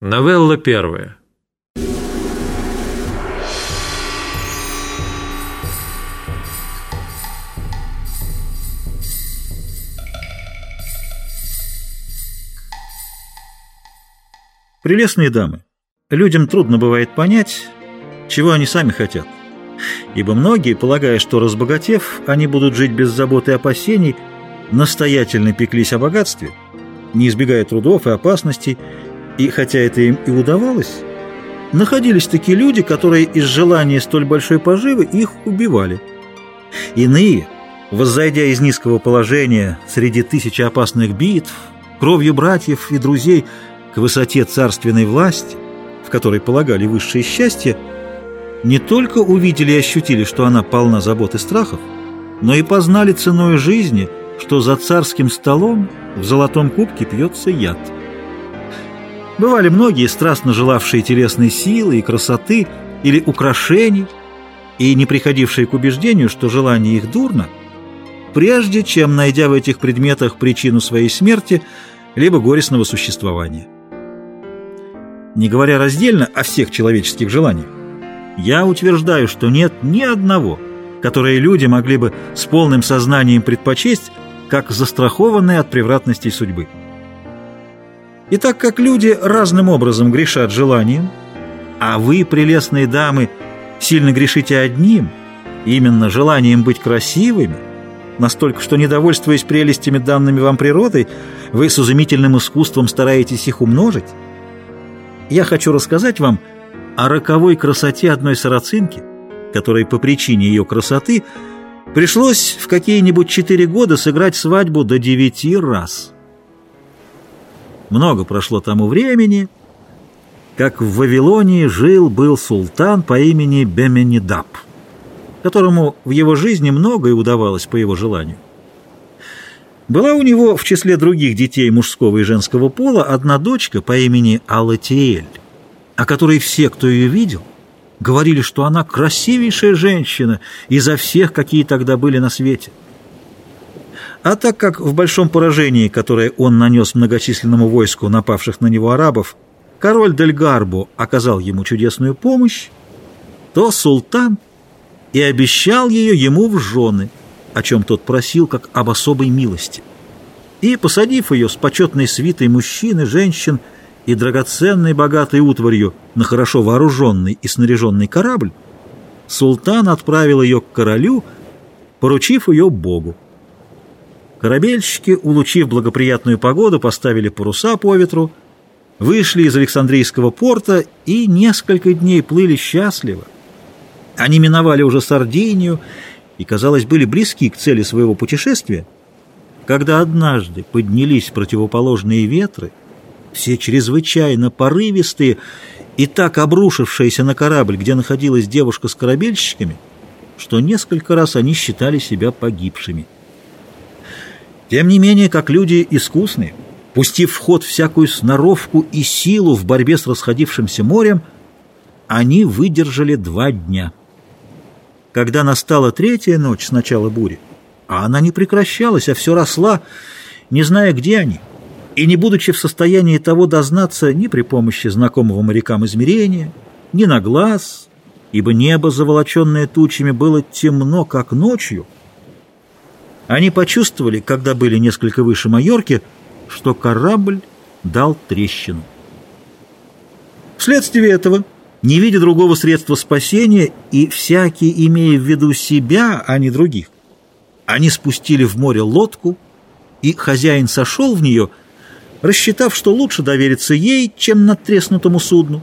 Новелла первая. Прелестные дамы, людям трудно бывает понять, чего они сами хотят. Ибо многие, полагая, что разбогатев, они будут жить без забот и опасений, настоятельно пеклись о богатстве, не избегая трудов и опасностей, и хотя это им и удавалось, находились такие люди, которые из желания столь большой поживы их убивали. Иные, воззайдя из низкого положения среди тысячи опасных битв, кровью братьев и друзей к высоте царственной власти, в которой полагали высшее счастье, не только увидели и ощутили, что она полна забот и страхов, но и познали ценой жизни, что за царским столом в золотом кубке пьется яд. Бывали многие, страстно желавшие телесной силы и красоты или украшений, и не приходившие к убеждению, что желание их дурно, прежде чем, найдя в этих предметах причину своей смерти, либо горестного существования. Не говоря раздельно о всех человеческих желаниях, я утверждаю, что нет ни одного, которое люди могли бы с полным сознанием предпочесть, как застрахованное от превратностей судьбы. И так как люди разным образом грешат желанием, а вы, прелестные дамы, сильно грешите одним, именно желанием быть красивыми, настолько, что, недовольствуясь прелестями, данными вам природой, вы с изумительным искусством стараетесь их умножить, я хочу рассказать вам о роковой красоте одной сарацинки, которой по причине ее красоты пришлось в какие-нибудь четыре года сыграть свадьбу до девяти раз. Много прошло тому времени, как в Вавилонии жил-был султан по имени Беменидаб, которому в его жизни многое удавалось по его желанию. Была у него в числе других детей мужского и женского пола одна дочка по имени Алатиэль, о которой все, кто ее видел, говорили, что она красивейшая женщина изо всех, какие тогда были на свете. А так как в большом поражении, которое он нанес многочисленному войску напавших на него арабов, король Дель Гарбо оказал ему чудесную помощь, то султан и обещал ее ему в жены, о чем тот просил, как об особой милости. И, посадив ее с почетной свитой мужчин и женщин и драгоценной богатой утварью на хорошо вооруженный и снаряженный корабль, султан отправил ее к королю, поручив ее Богу. Корабельщики, улучив благоприятную погоду, поставили паруса по ветру, вышли из Александрийского порта и несколько дней плыли счастливо. Они миновали уже Сардинию и, казалось, были близки к цели своего путешествия, когда однажды поднялись противоположные ветры, все чрезвычайно порывистые и так обрушившиеся на корабль, где находилась девушка с корабельщиками, что несколько раз они считали себя погибшими. Тем не менее, как люди искусные, пустив в ход всякую сноровку и силу в борьбе с расходившимся морем, они выдержали два дня. Когда настала третья ночь с начала бури, а она не прекращалась, а все росла, не зная, где они, и не будучи в состоянии того дознаться ни при помощи знакомого морякам измерения, ни на глаз, ибо небо, заволоченное тучами, было темно, как ночью, они почувствовали, когда были несколько выше Майорки, что корабль дал трещину. Вследствие этого, не видя другого средства спасения и всякий имея в виду себя, а не других, они спустили в море лодку, и хозяин сошел в нее, рассчитав, что лучше довериться ей, чем надтреснутому судну.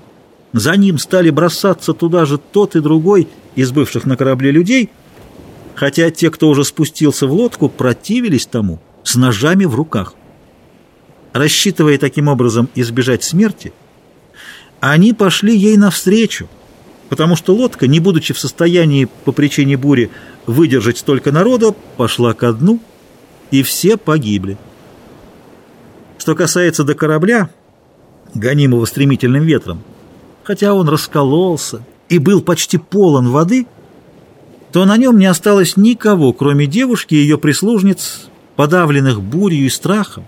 За ним стали бросаться туда же тот и другой из бывших на корабле людей – хотя те, кто уже спустился в лодку, противились тому с ножами в руках. Рассчитывая таким образом избежать смерти, они пошли ей навстречу, потому что лодка, не будучи в состоянии по причине бури выдержать столько народа, пошла ко дну, и все погибли. Что касается до корабля, гонимого стремительным ветром, хотя он раскололся и был почти полон воды, то на нем не осталось никого, кроме девушки и ее прислужниц, подавленных бурью и страхом,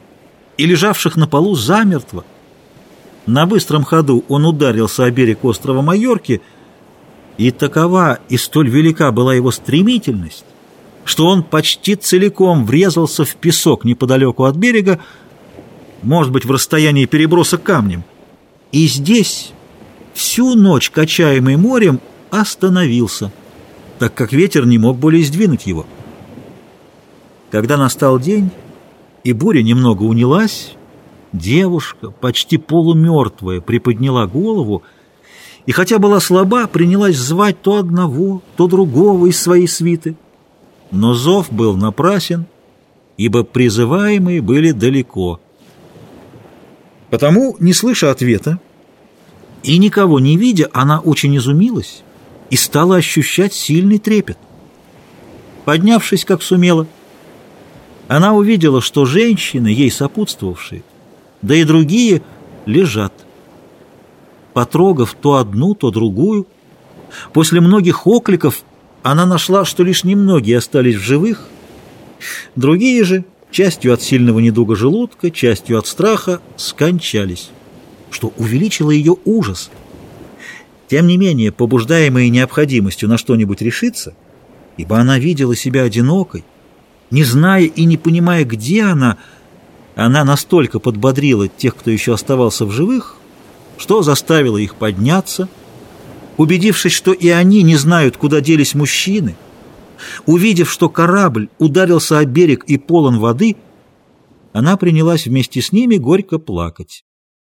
и лежавших на полу замертво. На быстром ходу он ударился о берег острова Майорки, и такова и столь велика была его стремительность, что он почти целиком врезался в песок неподалеку от берега, может быть, в расстоянии переброса камнем. И здесь, всю ночь качаемый морем, остановился, так как ветер не мог более сдвинуть его. Когда настал день, и буря немного унялась, девушка, почти полумертвая, приподняла голову и, хотя была слаба, принялась звать то одного, то другого из своей свиты. Но зов был напрасен, ибо призываемые были далеко. Потому, не слыша ответа и никого не видя, она очень изумилась и стала ощущать сильный трепет. Поднявшись, как сумела, она увидела, что женщины, ей сопутствовавшие, да и другие, лежат. Потрогав то одну, то другую, после многих окликов она нашла, что лишь немногие остались в живых, другие же, частью от сильного недуга желудка, частью от страха, скончались, что увеличило ее ужас. Тем не менее, побуждаемая необходимостью на что-нибудь решиться, ибо она видела себя одинокой, не зная и не понимая, где она, она настолько подбодрила тех, кто еще оставался в живых, что заставила их подняться, убедившись, что и они не знают, куда делись мужчины, увидев, что корабль ударился о берег и полон воды, она принялась вместе с ними горько плакать.